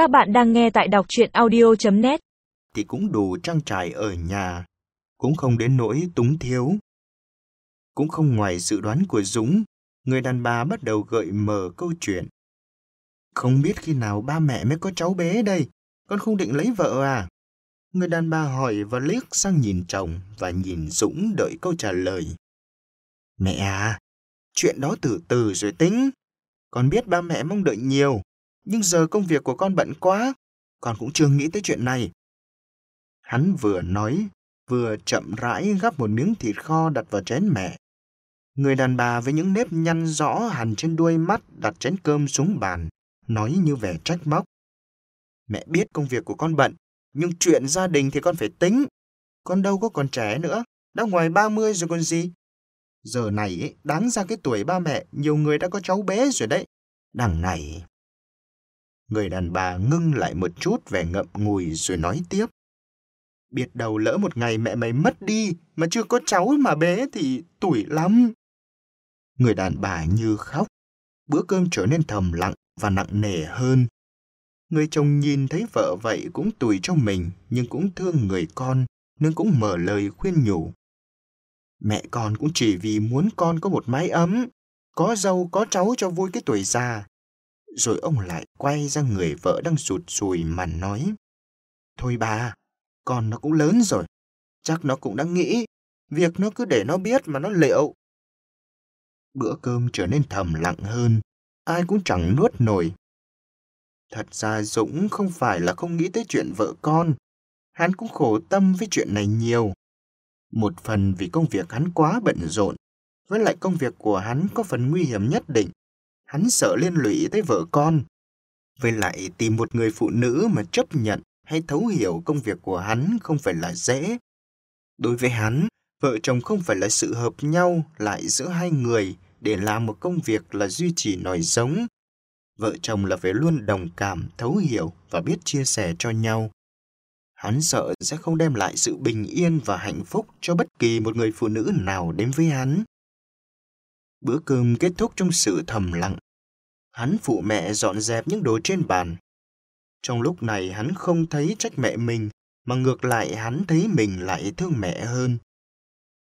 Các bạn đang nghe tại đọc truyện audio.net thì cũng đủ trang trải ở nhà, cũng không đến nỗi túng thiếu. Cũng không ngoài dự đoán của Dũng, người đàn bà bắt đầu gợi mở câu chuyện. Không biết khi nào ba mẹ mới có cháu bé đây, con không định lấy vợ à? Người đàn bà hỏi và liếc sang nhìn chồng và nhìn Dũng đợi câu trả lời. Mẹ à, chuyện đó từ từ rồi tính. Con biết ba mẹ mong đợi nhiều, nhưng giờ công việc của con bận quá, con cũng chưa nghĩ tới chuyện này. Hắn vừa nói, vừa chậm rãi gắp một miếng thịt kho đặt vào chén mẹ. Người đàn bà với những nếp nhăn rõ hằn trên đuôi mắt đặt chén cơm xuống bàn, nói như vẻ trách móc. Mẹ biết công việc của con bận, nhưng chuyện gia đình thì con phải tính. Con đâu có còn trẻ nữa, đã ngoài 30 rồi còn gì. Giờ này ấy, đáng ra cái tuổi ba mẹ, nhiều người đã có cháu bé rồi đấy. Đằng này... Người đàn bà ngưng lại một chút vẻ ngậm ngùi rồi nói tiếp. Biết đầu lỡ một ngày mẹ mày mất đi mà chưa có cháu mà bé thì tuổi lắm. Người đàn bà như khóc. Bữa cơm trở nên thầm lặng và nặng nề hơn. Người chồng nhìn thấy vợ vậy cũng tủi cho mình nhưng cũng thương người con nên cũng mở lời khuyên nhủ. Mẹ con cũng chỉ vì muốn con có một mái ấm, có dâu có cháu cho vui cái tuổi già. Rồi ông lại quay ra người vợ đang sụt sùi mà nói. Thôi bà, con nó cũng lớn rồi. Chắc nó cũng đã nghĩ, việc nó cứ để nó biết mà nó liệu. Bữa cơm trở nên thầm lặng hơn, ai cũng chẳng nuốt nổi. Thật ra Dũng không phải là không nghĩ tới chuyện vợ con, hắn cũng khổ tâm với chuyện này nhiều. Một phần vì công việc hắn quá bận rộn, với lại công việc của hắn có phần nguy hiểm nhất định. Hắn sợ liên lụy tới vợ con. Với lại tìm một người phụ nữ mà chấp nhận hay thấu hiểu công việc của hắn không phải là dễ. Đối với hắn, vợ chồng không phải là sự hợp nhau lại giữa hai người để làm một công việc là duy trì nòi giống. Vợ chồng là phải luôn đồng cảm, thấu hiểu và biết chia sẻ cho nhau. Hắn sợ sẽ không đem lại sự bình yên và hạnh phúc cho bất kỳ một người phụ nữ nào đến với hắn. Bữa cơm kết thúc trong sự thầm lặng. Hắn phụ mẹ dọn dẹp những đồ trên bàn. Trong lúc này hắn không thấy trách mẹ mình, mà ngược lại hắn thấy mình lại thương mẹ hơn.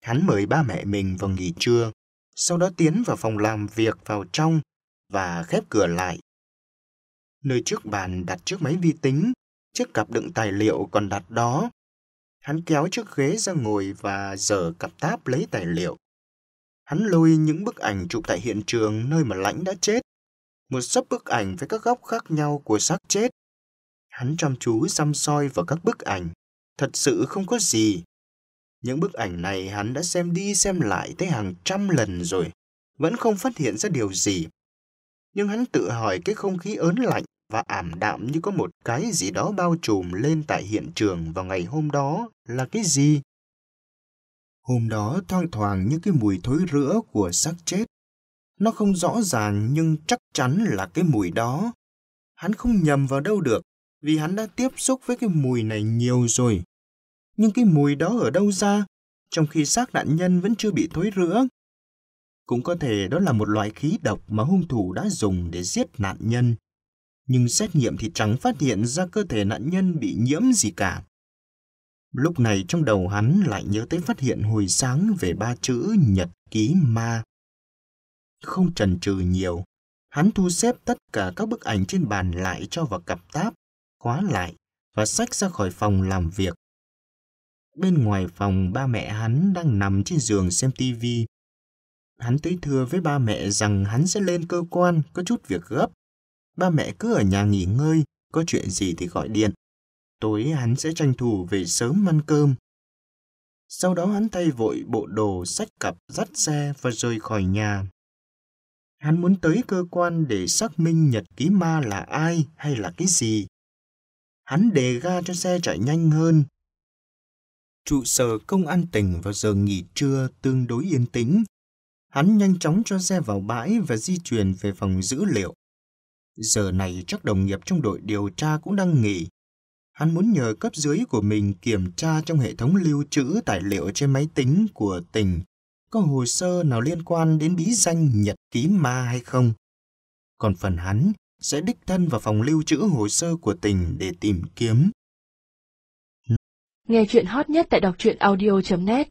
Hắn mời ba mẹ mình vào nghỉ trưa, sau đó tiến vào phòng làm việc vào trong và khép cửa lại. Nơi trước bàn đặt chiếc máy vi tính, chiếc cặp đựng tài liệu còn đặt đó. Hắn kéo chiếc ghế ra ngồi và dở cặp táp lấy tài liệu. Hắn lôi những bức ảnh chụp tại hiện trường nơi mà lãnh đã chết. Một sấp bức ảnh với các góc khác nhau của xác chết. Hắn chăm chú xăm soi vào các bức ảnh. Thật sự không có gì. Những bức ảnh này hắn đã xem đi xem lại tới hàng trăm lần rồi. Vẫn không phát hiện ra điều gì. Nhưng hắn tự hỏi cái không khí ớn lạnh và ảm đạm như có một cái gì đó bao trùm lên tại hiện trường vào ngày hôm đó là cái gì? Hôm đó thoang thoảng như cái mùi thối rữa của xác chết. Nó không rõ ràng nhưng chắc chắn là cái mùi đó. Hắn không nhầm vào đâu được, vì hắn đã tiếp xúc với cái mùi này nhiều rồi. Nhưng cái mùi đó ở đâu ra, trong khi xác nạn nhân vẫn chưa bị thối rữa? Cũng có thể đó là một loại khí độc mà hung thủ đã dùng để giết nạn nhân. Nhưng xét nghiệm thì chẳng phát hiện ra cơ thể nạn nhân bị nhiễm gì cả. Lúc này trong đầu hắn lại nhớ tới phát hiện hồi sáng về ba chữ nhật ký ma. Không trần trừ nhiều, hắn thu xếp tất cả các bức ảnh trên bàn lại cho vào cặp táp, khóa lại và xách ra khỏi phòng làm việc. Bên ngoài phòng ba mẹ hắn đang nằm trên giường xem tivi. Hắn tới thưa với ba mẹ rằng hắn sẽ lên cơ quan có chút việc gấp. Ba mẹ cứ ở nhà nghỉ ngơi, có chuyện gì thì gọi điện. Tối hắn sẽ tranh thủ về sớm ăn cơm. Sau đó hắn thay vội bộ đồ, sách cặp, dắt xe và rời khỏi nhà. Hắn muốn tới cơ quan để xác minh nhật ký ma là ai hay là cái gì. Hắn đề ga cho xe chạy nhanh hơn. Trụ sở công an tỉnh vào giờ nghỉ trưa tương đối yên tĩnh. Hắn nhanh chóng cho xe vào bãi và di chuyển về phòng dữ liệu. Giờ này chắc đồng nghiệp trong đội điều tra cũng đang nghỉ. Hắn muốn nhờ cấp dưới của mình kiểm tra trong hệ thống lưu trữ tài liệu trên máy tính của tỉnh có hồ sơ nào liên quan đến bí danh nhật ký ma hay không. Còn phần hắn sẽ đích thân vào phòng lưu trữ hồ sơ của tỉnh để tìm kiếm. Nghe chuyện hot nhất tại đọc truyện audio.net